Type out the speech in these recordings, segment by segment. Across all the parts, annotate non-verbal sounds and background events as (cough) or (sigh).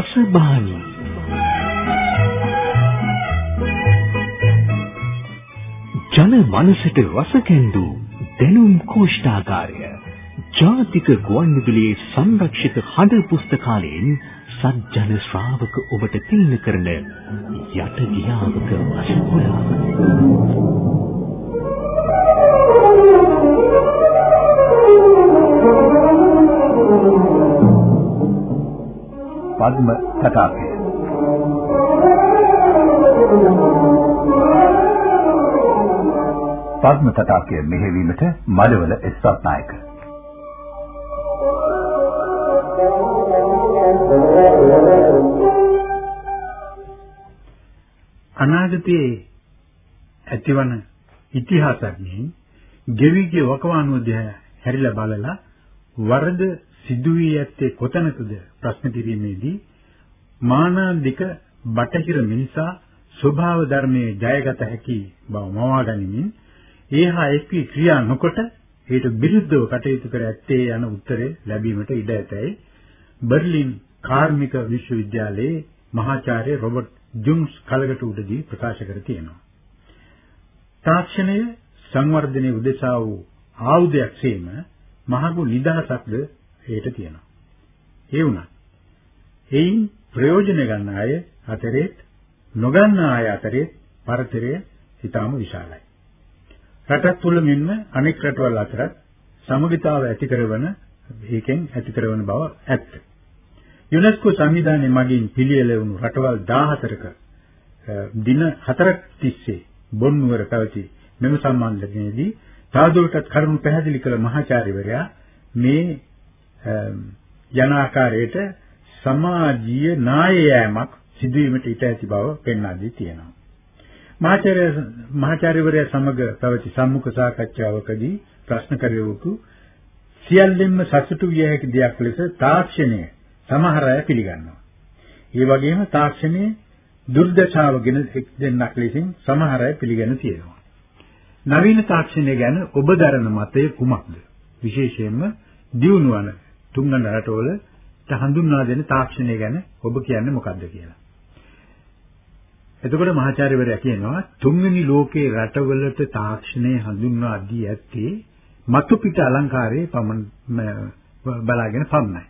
රසබානි ජන මනසට රස කැඳු දැනුම් කෝෂ්ඨාගාරය. ජාතික ගුවන්විදුලියේ සංරක්ෂිත හඬ පුස්තකාලයෙන් සත්ජන ශ්‍රාවක ඔබට තිළින කරන යට ගියාවක අසුකුලා (laughs) පද්ම තටාකය පද්ම තටාකය මෙහෙවීමට මඩවල එස්වත් නායක. අනාගතයේ ඇතිවන ඉතිහාසඥයින් ගෙවිගේ වකවානුව දිහා හැරිලා බලලා වරද සිදු වී ඇත්තේ කොතැනකද ප්‍රශ්න කිරීමේදී මානාන්දික බටහිර මිනිසා ස්වභාව ධර්මයේ ජයගත හැකි බව මවා ගනිමින් ඒහා එක්වි ක්‍රියා නොකොට ඊට විරුද්ධව කටයුතු කර ඇත්තේ යන උත්තරේ ලැබීමට ඉඩ ඇතැයි බර්ලින් කාර්මික විශ්වවිද්‍යාලයේ මහාචාර්ය රොබර්ට් ජුන්ස් කලකට උඩදී ප්‍රකාශ කර තියෙනවා. තාක්ෂණය සංවර්ධනයේ උදෙසා වූ ආයුධයක් සේම මහඟු නිදහසක්ද ඒට තියෙනවා. ඒ වුණත් එයින් ප්‍රයෝජන ගන්න අය අතරේ නොගන්න අය අතරේ පරතරය ඊටාම විශාලයි. රටක් තුල මෙන්ම අනෙක් රටවල් අතරත් සමගිතාව ඇති කරන ඒකෙන් ඇති කරන බව ඇත්ත. යුනෙස්කෝ සංවිධානයේ මගින් පිළියෙල වුණු රටවල් 14ක දින 4ක් තිස්සේ බොන්නුවර පැවති මෙම සම්මානයේදී තවදුරටත් කරුණු පැහැදිලි කළ මහාචාර්යවරයා මේ යන ආකාරයට සමාජීය නායෑමක් සිදුවීමට ඉඩ ඇති බව පෙන්වා දී තියෙනවා. මහාචාර්ය මහාචාර්යවරයා සමග පැවති සම්මුඛ සාකච්ඡාවකදී ප්‍රශ්න කරුවකු සියල්ලෙන්ම සතුටු විය හැකි දෙයක් ලෙස තාක්ෂණය සමහර අය පිළිගන්නවා. ඒ වගේම තාක්ෂණයේ දුර්දශාවගෙන එක් දෙන්නක් ලෙසින් සමහර අය පිළිගෙන තියෙනවා. නවීන තාක්ෂණය ගැන ඔබ දරන මතය කුමක්ද? විශේෂයෙන්ම දියුණු වන තුන්වන රටවලට හඳුන්වා දෙන තාක්ෂණය ගැන ඔබ කියන්නේ මොකක්ද කියලා. එතකොට මහාචාර්යවරයා කියනවා තුන්වෙනි ලෝකේ රටවලට තාක්ෂණය හඳුන්වා දී ඇත්තේ මතු පිට අලංකාරයේ පමණ බලාගෙන පමණයි.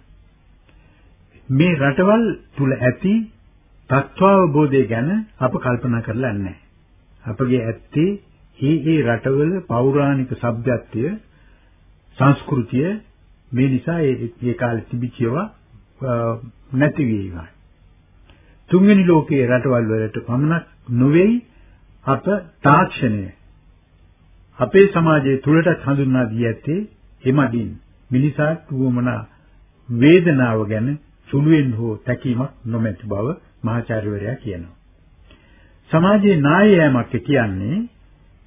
මේ රටවල් තුල ඇති තත්ත්වාවබෝධය ගැන අප කල්පනා කරලා නැහැ. අපගේ ඇත්තේ ඒ ඒ රටවල පෞරාණික සભ્યත්වය සංස්කෘතිය මේ නිසා ඒ කාලේ තිබිච්ච නැති වීමයි. තුන්වෙනි ලෝකයේ රටවල් වලට පමණක් නොවේයි අප තාක්ෂණය අපේ සමාජයේ තුලටත් හඳුන්වා දී ඇත්තේ එමඩින් මිනිසාට වුවමනා වේදනාව ගැන සුළුෙන් හෝ තැකීමක් නොමැති බව මහාචාර්යවරයා කියනවා. සමාජයේ නායෑමක් කියන්නේ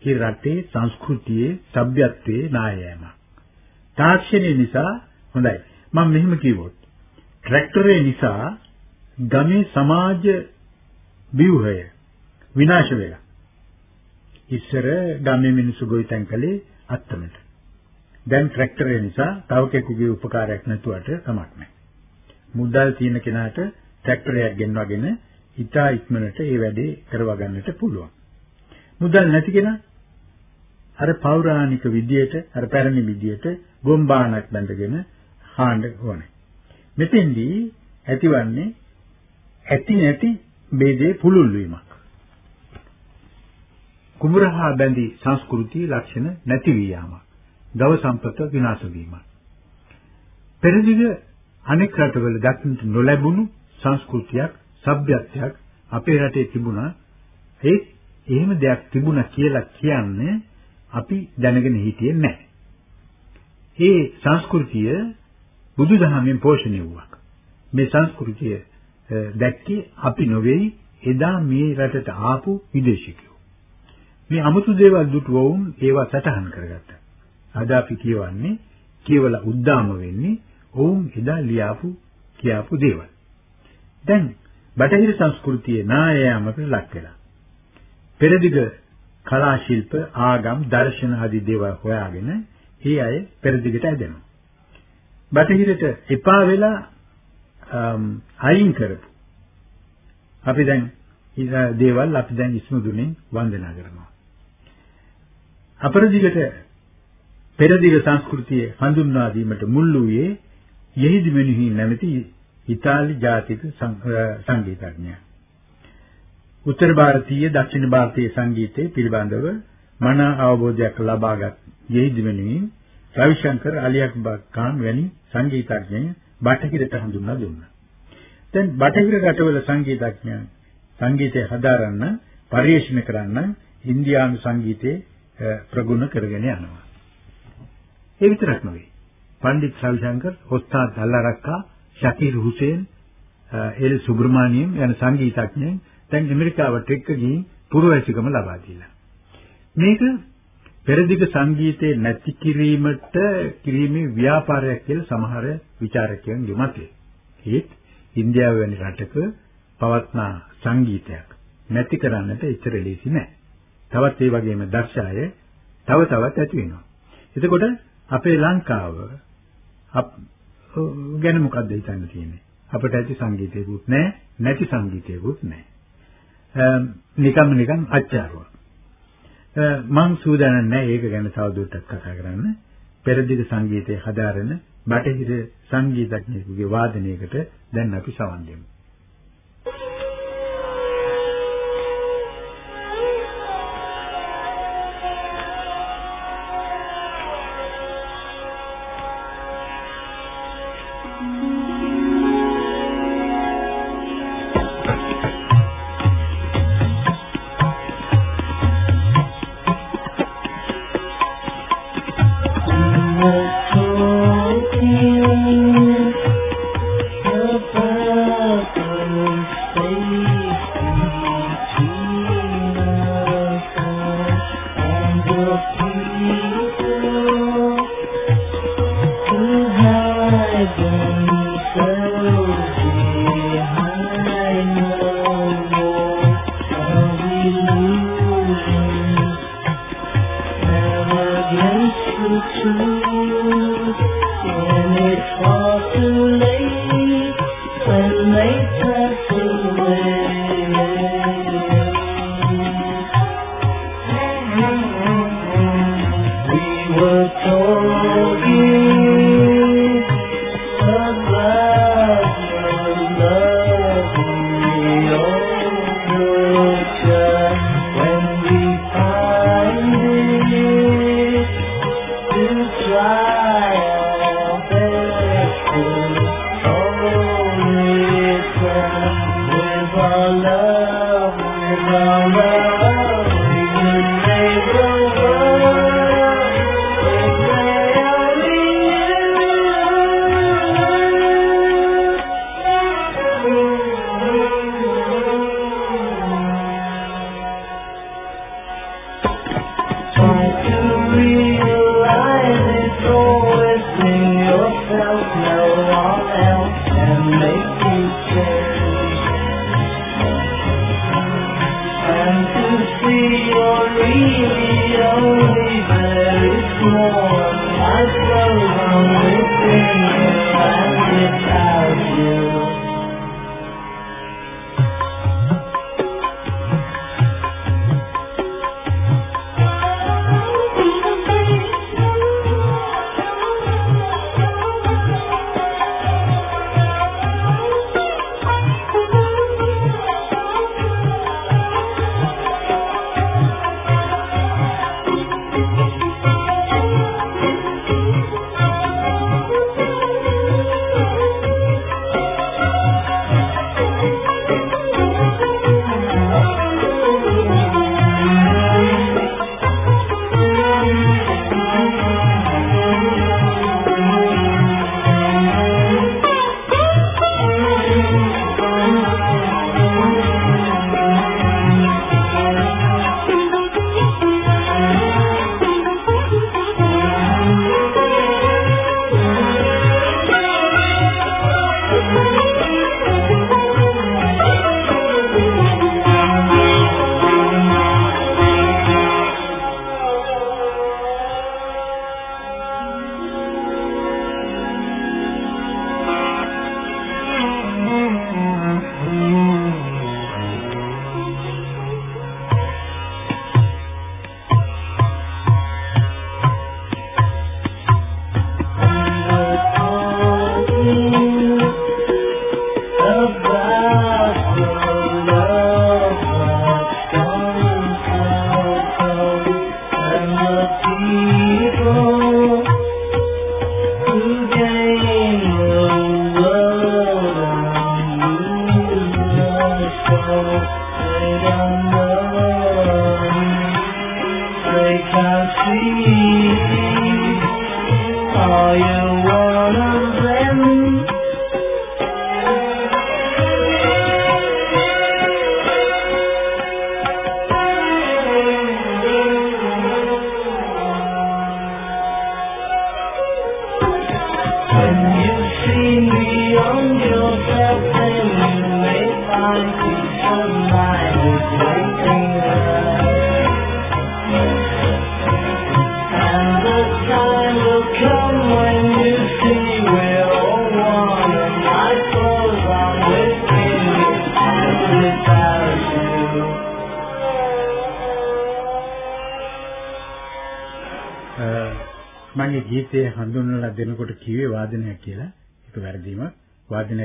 ඒ රටේ සංස්කෘතියේ සભ્યත්වයේ නායෑමක්. තාක්ෂණය නිසා හොඳයි. මම මෙහෙම කිව්වොත් ට්‍රැක්ටරේ නිසා ගමේ සමාජ ව්‍යුහය විනාශ වෙලා. ඉස්සර ගමේ මිනිස්සු ගොවිතැන් කළේ අත්තමට. දැන් ට්‍රැක්ටරේ නිසා තව කෙනෙකුගේ උපකාරයක් නැතුවට කමක් නැහැ. මුදල් තියෙන කෙනාට ට්‍රැක්ටරයක් ගෙන්වගෙන ඉතා ඉක්මනට ඒ වැඩේ කරවා ගන්නට පුළුවන්. මුදල් නැති කෙනා අර පෞරාණික විදියට අර පැරණි විදියට ගොම්බාණක් බැඳගෙන හාන්න ඕනේ. මෙතෙන්දී ඇතිවන්නේ ඇති නැති ભેදේ පුළුල් වීමක්. කුඹරහා බැඳි සංස්කෘතියේ ලක්ෂණ නැති වී යාමක්. දව සම්පත විනාශ වීමක්. පෙරදිග අනෙක් රටවල දක්නට නොලැබුණු සංස්කෘතියක්, සભ્યත්වයක් අපේ රටේ තිබුණා. ඒ එහෙම දෙයක් තිබුණා කියලා කියන්නේ අපි දැනගෙන හිටියේ නැහැ. ඒ සංස්කෘතිය බුදුදහමෙන් පෝෂණය වුණා. මේ සංස්කෘතිය දැක්කේ අපි නොවේයි එදා මේ රටට ආපු විදේශිකයෝ. මේ 아무තු දේවල් දුටු වුන් ඒවා සටහන් කරගත්තා. අද අපි කියවන්නේ කියවලා උද්දාම වෙන්නේ ඔවුන් එදා ලියාපු කියාපු දේවල්. දැන් බටහිර සංස්කෘතියේ නායයාමකට ලක් වෙලා. පෙරදිග කලා ශිල්ප ආගම් දර්ශන ආදී දේවල් හොයාගෙන ඒ අය පෙරදිගට ඇදෙනවා. බටහිරට එපා වෙලා අයින් කරපු අපි දැන් දේවල් අපි දැන් ඉස්මුදුනේ වන්දනා කරනවා. අපරදිගට පෙරදිග සංස්කෘතිය හඳුන්වා දීමට මුල් වූයේ යෙහිදි මෙනුහි නැමැති ඉතාලි ජාතික සංගීතඥයා. උත්තර ಭಾರತೀಯ දක්ෂිණ ಭಾರತೀಯ සංගීතයේ පිළිබඳව මන අවබෝධයක් ලබාගත් යෙහිදි මෙනුහි රවිශංකර් අලි අක්බර් ખાન වැනි සංගීතඥයන් බටහිරට හඳුන්වා දුන්නා. දැන් බටහිර රටවල සංගීතඥයන් සංගීතය හදාරන්න පරිශන කරන්න ඉන්දියානු සංගීතයේ ප්‍රගුණ කරගෙන යනවා. ඒ විතරක් නෙවෙයි. පණ්ඩිත් රවිශංකර්, ඔස්තාද් අල්ලාරක්කා, ශකීර් හුසේන්, එල් සුබ්‍රමණියම් යන සංගීතඥයන් දැන් ඇමරිකාවට එක්ක ගිහින් පුරවැසිකම ලබා දීලා. මේක පෙරදිග සංගීතයේ නැති කිරීමට කිරීමේ ව්‍යාපාරයක් කියලා සමහර විචාරකයන්ගේ මතය. ඒත් ඉන්දියාව වැනි රටක පවත්නා සංගීතයක් නැති කරන්නට එච්චර ලේසි නෑ. තවත් ඒ වගේම දර්ශාය තව තවත් ඇති වෙනවා. එතකොට අපේ ලංකාව ගැන මොකද්ද හිතන්න තියෙන්නේ? අපිට ඇති සංගීතයකුත් නෑ, නැති සංගීතයකුත් නෑ. නිකම්ම නිකන් අච්චාරුවක්. මං සූදානම් නැහැ ඒක ගැන තවදුරටත් කතා කරන්න. පෙරදිග සංගීතයේ හදාරන බටහිර සංගීතඥයෙකුගේ වාදනයකට දැන් අපි සවන් දෙමු. say Why?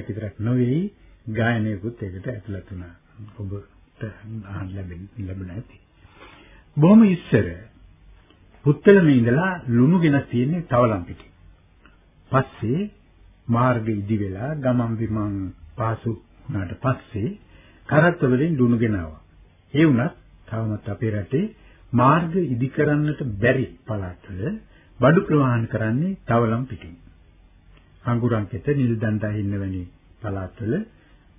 විතරක් නෙවෙයි ගායනයකුත් ඒකට ඇතුළත් වුණා. ඔබට අහන්න ලැබෙන්න ලැබුණ ඇති. බොහොම ඉස්සර පුත්තලමේ ඉඳලා ලුණු ගෙනත් තියෙන්නේ තවලම් පිටින්. පස්සේ මාර්ග ඉදි වෙලා ගමන් බිමන් පාසු වුණාට පස්සේ කරත්ත වලින් ලුණු ගෙනාවා. ඒ වුණත් තවමත් අපේ රටේ මාර්ග ඉදි කරන්නට බැරි පළාත්වල බඩු ප්‍රවාහන කරන්නේ තවලම් පිටින්. අඟුරන්කෙත නිල් දණ්ඩා හින්න වැනි පළාත්වල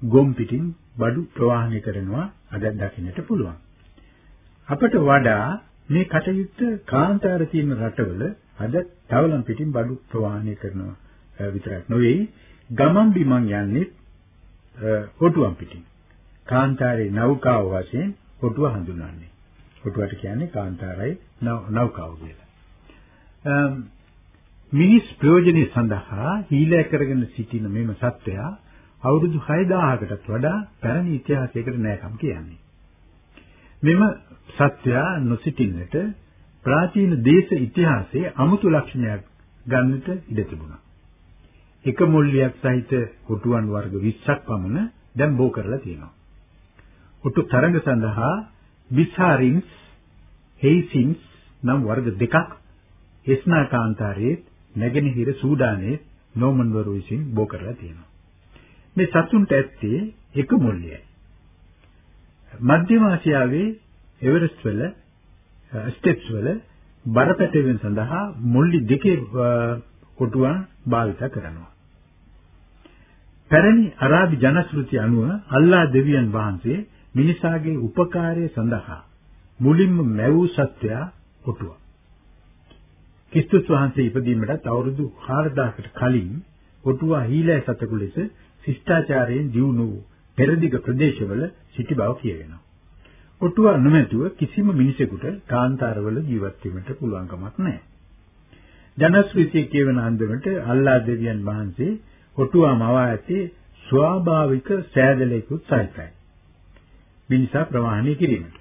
ගොම් පිටින් බඩු ප්‍රවාහනය කරනවා අද දකින්නට පුළුවන්. අපට වඩා මේ කටයුත්ත කාන්තාර තියෙන රටවල අද තවලම් පිටින් බඩු ප්‍රවාහනය කරනවා අ, විතරක් නෙවෙයි ගමන් බිමන් යන්නේ ඔටුවම් පිටින්. කාන්තාරේ නෞකාව වශයෙන් ඔටුව හඳුන්වන්නේ. ඔටුවට කියන්නේ කාන්තාරයි නෞ- නෞකාව කියලා. අම්, මිනිස් ප්‍රයෝජනෙ සඳහා හීලෑ කරගෙන සිටින මෙම සත්වයා අවුරුදු 6000කටත් වඩා පැරණි ඉතිහාසයකට නෑකම් කියන්නේ. මෙම සත්‍යයා නොසිටින්නට ප්‍රාචීන දේශ ඉතිහාසයේ අමුතු ලක්ෂණයක් ගන්නට ඉඩ තිබුණා. එක මුල්ලියක් සහිත කොටුවන් වර්ග 20ක් පමණ දැන් බෝ කරලා තියෙනවා. ඔටු තරඟ සඳහා බිසාරින්ස් හේසින්ස් නම් වර්ග දෙකක් එස්නා කාන්තාරයේ නැගෙනහිර සූඩානයේ නෝමන්වරු විසින් බෝ කරලා තියෙනවා. මේ සතුන්ට ඇත්තේ එක මුල්ලියයි. මධ්‍යම ආසියාවේ එවරස්ට් වල ස්ටෙප්ස් වල බරපැටවීම සඳහා මුල්ලි දෙකේ කොටුවන් භාවිත කරනවා. පැරණි අරාබි ජනශ්‍රුති අනුව අල්ලා දෙවියන් වහන්සේ මිනිසාගේ උපකාරය සඳහා මුලින්ම මැවූ සත්වයා කොටුව. ක්‍රිස්තුස් වහන්සේ ඉපදීමටත් අවුරුදු 4000කට කලින් කොටුවා හීලෑ සතෙකු ලෙස ශිෂ්ටාචාරයෙන් දියුණු වූ පෙරදිග ප්‍රදේශවල සිටි බව කියවෙනවා. කොටුවා නොමැතුව කිසිම මිනිසෙකුට කාන්තාරවල ජීවත් වීමට පුළුවන් කමක් නැහැ. ජනශ්‍රුතිය කියවන අන්දමට අල්ලා දෙවියන් වහන්සේ කොටුවා මවා ඇති ස්වාභාවික සෑදලයකුත් සහිතයි. මිනිසා ප්‍රවාහණය කිරීමට.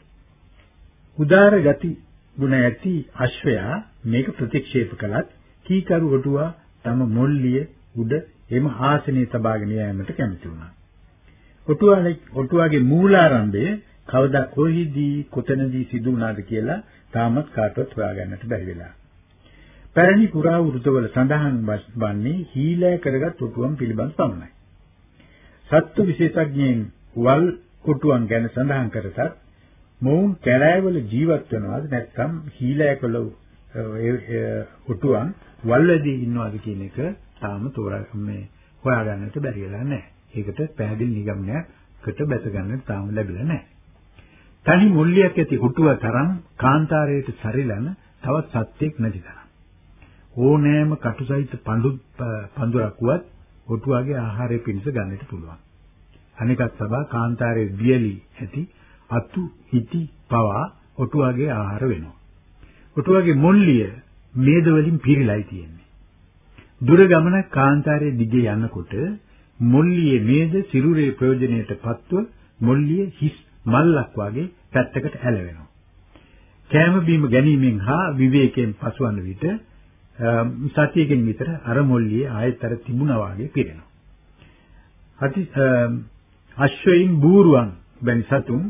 උදාර ගති ගුණ ඇති අශ්වයා මේක ප්‍රතික්ෂේප කළත් කීකරු කොටුවා තම මොල්ලිය උඩ එම ආසනයේ තබාගෙන යෑමට කැමති වුණා. ඔටුවාගේ ඔටුවාගේ මූලාරම්භය කවදා කොහිදී කොතනදී සිදු වුණාද කියලා තාමත් කාටවත් හොයාගන්නට බැරි වෙලා. පැරණි පුරා වෘතවල සඳහන් වන්නේ හීලෑ කරගත් ඔටුවන් පිළිබඳ පමණයි. සත්ත්ව විශේෂඥයින් වල් කොටුවන් ගැන සඳහන් කරතත් මොවුන් කැලෑවල ජීවත් වෙනවද නැත්නම් හීලෑ කළ ඔටුවන් වල්වැදී ඉන්නවද කියන එක තාම තෝරා මේ හොයාගන්නට බැරි වෙලා නැහැ. ඒකට පැහැදිලි නිගමනයකට බැස ගන්නට තාම ලැබිලා නැහැ. තනි මුල්ලියක් ඇති හුටුව තරම් කාන්තාරයට සරිලන තවත් සත්‍යයක් නැති තරම්. ඕනෑම කටුසහිත පඳු පඳුරක් වුවත් හුටුවගේ ආහාරය පිණිස ගන්නට පුළුවන්. අනිකත් සබා කාන්තාරයේ වියලි ඇති අතු හිටි පවා ඔටුවගේ ආහාර වෙනවා. ඔටුවගේ මොල්ලිය මේද වලින් පිරීලායි තියෙන්නේ. දුර ගමන කාන්තාරයේ දිගේ යනකොට මොල්ලියේ මේද සිරුරේ ප්‍රයෝජනයට පත්ව මොල්ලිය හිස් මල්ලක් වගේ පැත්තකට ඇලවෙනවා. කෑම බීම ගැනීමෙන් හා විවේකයෙන් පසුවන විට සතියකින් විතර අර මොල්ලියේ ආයෙත් අර තිබුණා වගේ පිරෙනවා. අති අශ්වයින් බූරුවන් වැනි සතුන්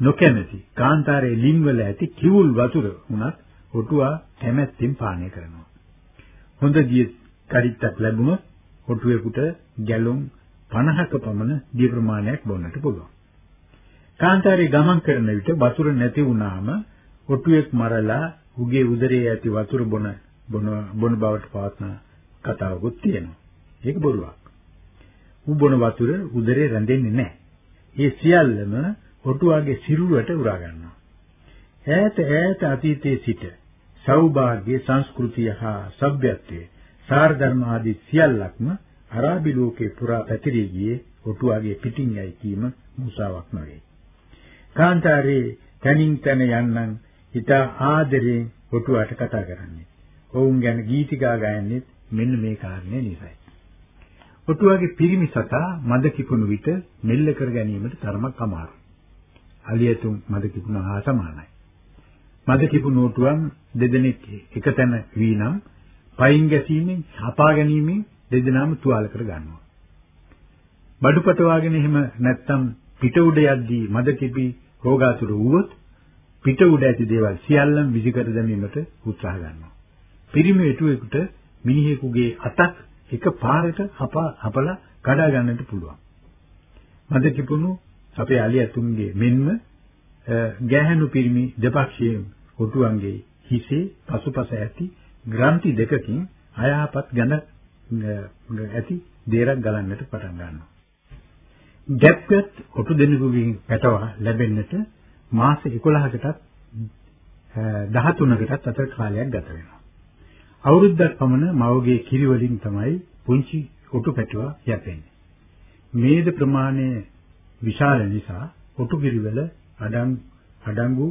නොකැමැති කාන්තාරයේ ලින්වල ඇති කිවුල් වතුර උනත් ඔටුවා කැමැත්තෙන් පානය කරනවා. හොඳ දිය කරිත්තක් ලැබුණොත් ඔටුවෙකුට ගැලොන් 50ක පමණ දිය ප්‍රමාණයක් බොන්නට පුළුවන්. කාන්තාරයේ ගමන් කරන විට වතුර නැති වුණාම ඔටුවෙක් මරලා උගේ උදරයේ ඇති වතුර බොන බොන බොන බවට පවත්න කතාවකුත් තියෙනවා. ඒක බොරුවක්. ඌ බොන වතුර උදරේ රැඳෙන්නේ නැහැ. ඒ සියල්ලම ඔටුවාගේ සිරුරට උරා ගන්නවා. ඈත ඈත අතීතයේ සිට සෞභාග්‍ය සංස්කෘතිය හා සભ્યත්වයේ සාර ධර්ම ආදී සියල්ලක්ම අරාබි ලෝකේ පුරා පැතිරී ගියේ ඔටුවාගේ පිටින් යයි කීම මුසාවක් නොවේ. කාන්තාරේ තනින් තන යන්නන් හිත ආදරයෙන් ඔටුවාට කතා කරන්නේ. ඔවුන් ගැන ගීතිකා ගයන්නේ මෙන්න මේ කාරණේ නිසායි. ඔටුවාගේ පිරිමි සතා මද කිපුණු විට මෙල්ල කර ගැනීමට තරමක් අමාරුයි. අලියතුන් මද කිපුණ හා සමානයි. මද කිපුණු ඔටුවන් දෙදෙනෙක් එකතැන වී නම් පයින් ගැසීමෙන් හපා ගැනීමෙන් දෙදෙනාම තුවාල කර ගන්නවා. බඩු පටවාගෙන එහෙම නැත්තම් පිට උඩ යද්දී මද කිපි රෝගාතුර වුවොත් පිට උඩ ඇති දේවල් සියල්ලම විසිකර දැමීමට උත්සාහ ගන්නවා. පිරිමි එටුවෙකුට මිනිහෙකුගේ අතක් එක පාරට හපා හපලා කඩා ගන්නට පුළුවන්. මද කිපුණු අපේ අලියතුන්ගේ මෙන්ම ගැහැණු පිරිමි දෙපක්ෂයේ කොටුවන්ගේ හිසේ පසුපස ඇති ග්‍රන්ථි දෙකකින් අයහපත් ගඳ ඇති දේරක් ගලන්නට පටන් ගන්නවා. ගැප්ගත් කොටු දෙනෙකුගෙන් පැටවා ලැබෙන්නට මාස 11කටත් 13කටත් අතර කාලයක් ගත වෙනවා. අවුරුද්දක් පමණ මවගේ කිරි වලින් තමයි පුංචි ඔටු පැටවා යැපෙන්නේ. මේද ප්‍රමාණය විශාල නිසා ඔටු කිරිවල අඩං අඩංගු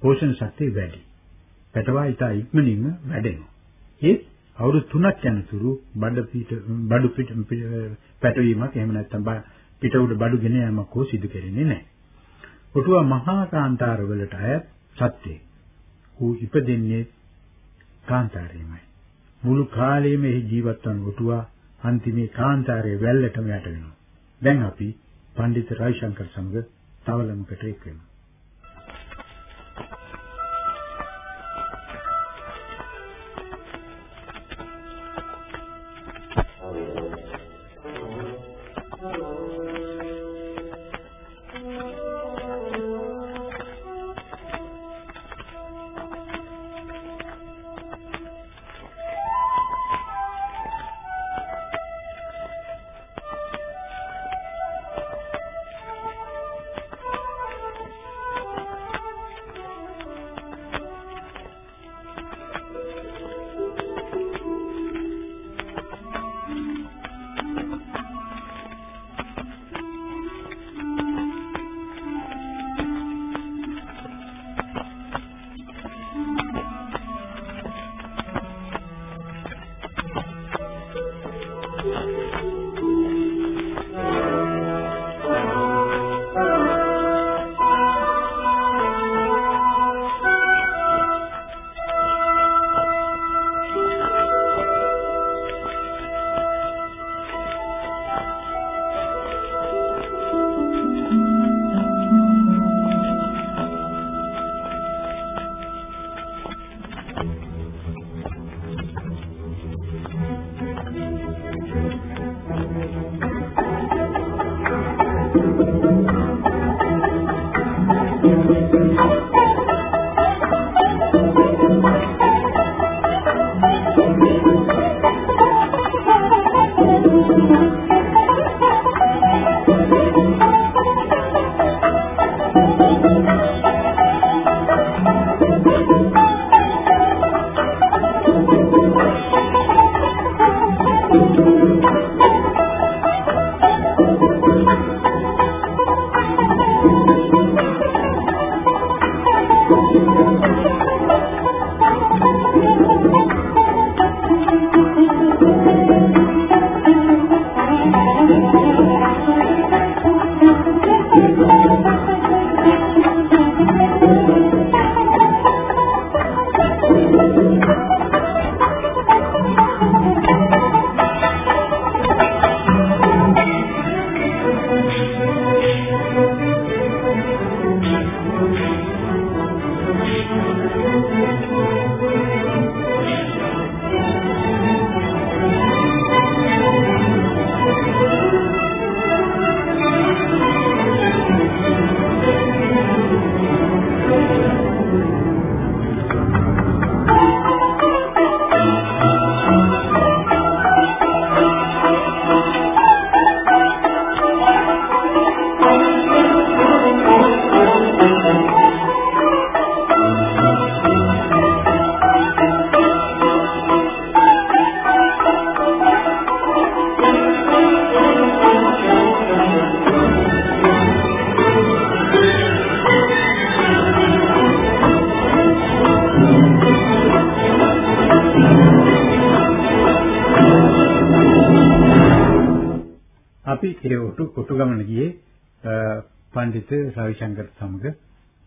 පෝෂණ ශක්තිය වැඩි. පැටවා ඊට ඉක්මනින්ම වැඩෙනවා. ඒත් අවුරුදු 3ක් යනතුරු බඩ පිට බඩු පිට පැටවීමක් එහෙම නැත්නම් පිට උඩ බඩු ගෙන යාමක් හෝ සිදු කෙරෙන්නේ නැහැ. ඔටුවා මහා කාන්තාර වලට අයත් සත්‍යය. ඌ ඉපදෙන්නේ කාන්තාරයේමයි. මුළු කාලෙම එහි ජීවත් වන ඔටුවා අන්තිමේ කාන්තාරයේ වැල්ලටම යට වෙනවා. දැන් අපි පඬිත් රවිශංකර් සමග තවලමකට එක් වෙමු.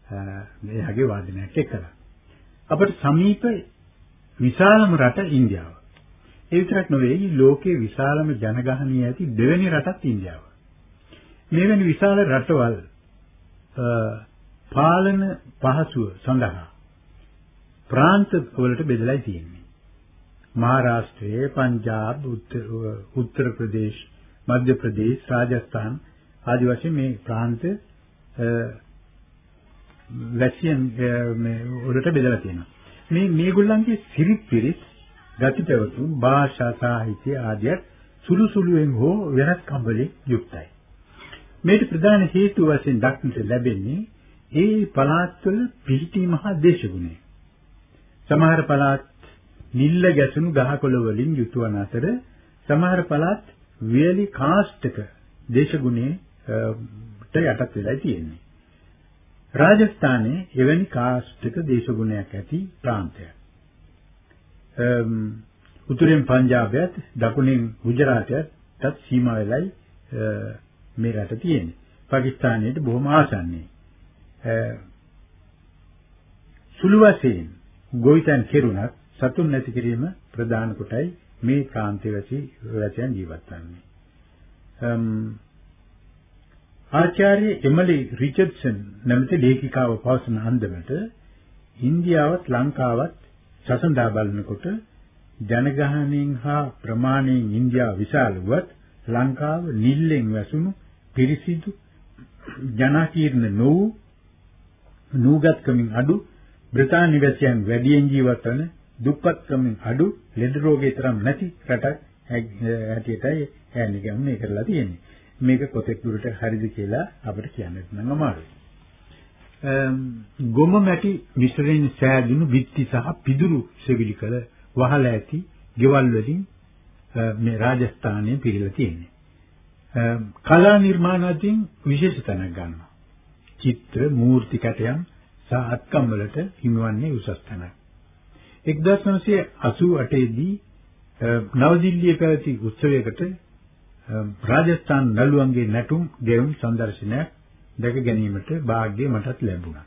එයාගේ වාදනයක් එක්කලා. අපට සමීප විශාලම රට ඉන්දියාව. ඒ විතරක් නෙවෙයි ලෝකයේ විශාලම ජනගහනය ඇති දෙවෙනි රටත් ඉන්දියාව. මෙවැනි විශාල රටවල් පාලන පහසුව සඳහා ප්‍රාන්ත වලට බෙදලා තියෙන්නේ. මහාරාෂ්ට්‍රයේ පංජාබ් උත්තර ප්‍රදේශ මධ්‍ය ප්‍රදේශ රාජස්ථාන ආදි වශයෙන් මේ ප්‍රාන්ත වැසියන් මේ වලට බෙදලා තියෙනවා. මේ මේගොල්ලන්ගේ සිරිත් පිරිත් ගති පැවතුම් භාෂා සාහිත්‍ය ආදිය සුළු සුළුෙන් හෝ වෙනස්කම් වලින් යුක්තයි. මේට ප්‍රධාන හේතුව වශයෙන් දක්නට ලැබෙන්නේ ඒ පළාත්වල පිහිටීම හා දේශගුණය. සමහර පළාත් නිල්ල ගැසුණු ගහකොළ වලින් යුතුවන අතර සමහර පළාත් වියලි කාස්ටක දේශගුණයට යටත් වෙලා තියෙන්නේ. රාජස්ථානයේ එවැනි කාස්ටක දේශගුණයක් ඇති ප්‍රාන්තයක්. උතුරෙන් පංජාබයත් දකුණෙන් ගුජරාටයත් සීමා වෙලයි මේ රට තියෙන්නේ. පාකිස්තානයට බොහොම ආසන්නයි. සුළු වශයෙන් ගොවිතැන් කෙරුණත් සතුන් නැති කිරීම ප්‍රධාන කොටයි මේ ප්‍රාන්තයේ වැසි වැසියන් ජීවත් වන්නේ. ආචාර්ය එමලි රිචඩ්සන් නැමැති ලේඛිකාව පවසන අන්දමට ඉන්දියාවත් ලංකාවත් සසඳා බලනකොට ජනගහනයෙන් හා ප්‍රමාණයෙන් ඉන්දියාව විශාල වුවත් ලංකාව නිල්ලෙන් වැසුණු පිරිසිදු ජනාකීර්ණ නොවු නූගත්කමින් අඩු බ්‍රිතාන්‍ය වැසියන් වැඩියෙන් ජීවත් වන දුප්පත්කමින් අඩු ලෙඩ රෝගී තරම් නැති රටක් හැටියටයි හැනිගම් මේ කරලා තියෙන්නේ. මේක කොතෙක් දුරට හරිද කියලා අපිට කියන්නත් නම් අමාරුයි. ගොම මැටි මිශ්‍රයෙන් සෑදුණු බිත්ති සහ පිදුරු සෙවිලි කළ වහල ඇති ගෙවල් වලින් මේ රාජස්ථානයේ පිරීලා තියෙන්නේ. කලා නිර්මාණ අතින් විශේෂ තැනක් ගන්නවා. චිත්‍ර, මූර්ති කැටයම් සහ අත්කම් වලට හිමිවන්නේ උසස් තැනක්. 1988 දී නවදිල්ලියේ පැවති උත්සවයකට රාජස්ථාන නළුවන්ගේ නැටුම් ගෙවුම් සංදර්ශනයක් දැක ගැනීමට වාග්ය මටත් ලැබුණා.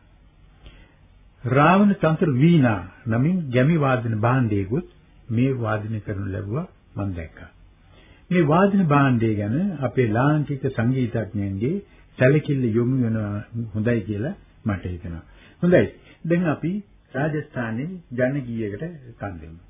රාවණ තන්ත්‍ර වීණා නමින් ගැමි වාදන භාණ්ඩයකුත් මේ වාදනය කරනු ලැබුවා මම දැක්කා. මේ වාදන භාණ්ඩය ගැන අපේ ලාංකික සංගීතඥයන්ගේ සැලකිල්ල යොමු වෙන හොඳයි කියලා මට හිතෙනවා. හොඳයි. දැන් අපි රාජස්ථානයේ ජන ගීයකට කන් දෙමු.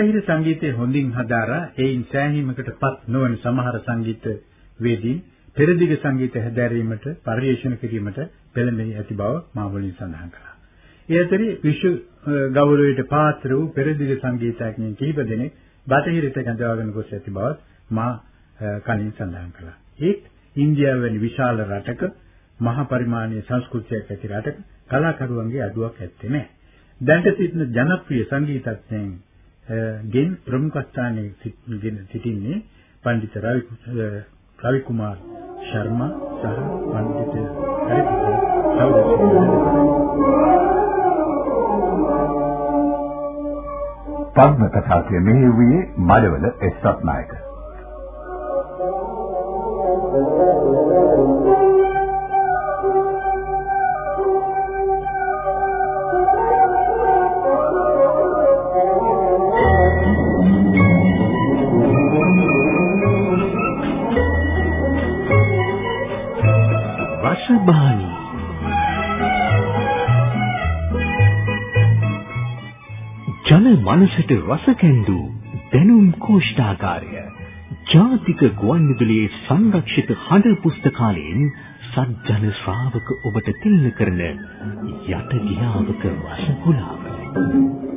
බටහිර සංගීතය හොඳින් හදාරා ඒයින් සෑහීමකටපත් නොවන සමහර සංගීත වේදීන් පෙරදිග සංගීත හැදෑරීමට පරිශන කිරීමට පෙළඹී ඇති බව මා මුලින් සඳහන් කළා. ඒ අතරේ විශ්ව ගෞරවයට පාත්‍ර වූ පෙරදිග සංගීතඥයින් කිහිප දෙනෙක් බටහිරට කැඳවාගෙන ගොස් ඇති බවත් මා කලින් සඳහන් කළා. ඒත් ඉන්දියාව වැනි විශාල රටක මහ පරිමාණයේ සංස්කෘතියක් ඇති රටක කලාකරුවන්ගේ අඩුවක් ඇත්තේ නැහැ. දැනට සිටින ජනප්‍රිය සංගීතඥයන් ගෙන් ප්‍රමුඛ ස්ථානයේ සිටින්නේ පඬිත රවි රවි කුමාර් ශර්මා සහ පඬිත හරිපුත්‍ර පද්ම කථාසිය මෙහෙයුවේ මඩවල එස්සත් නායක. ජන මනසට රස කැඳු දැනුම් කෝෂ්ඨාගාරය. ජාතික ගුවන්විදුලියේ සංරක්ෂිත හඬ පුස්තකාලයෙන් සත්ජන ශ්‍රාවක ඔබට තිළින කරන යට ගියාවක රස ගුලාව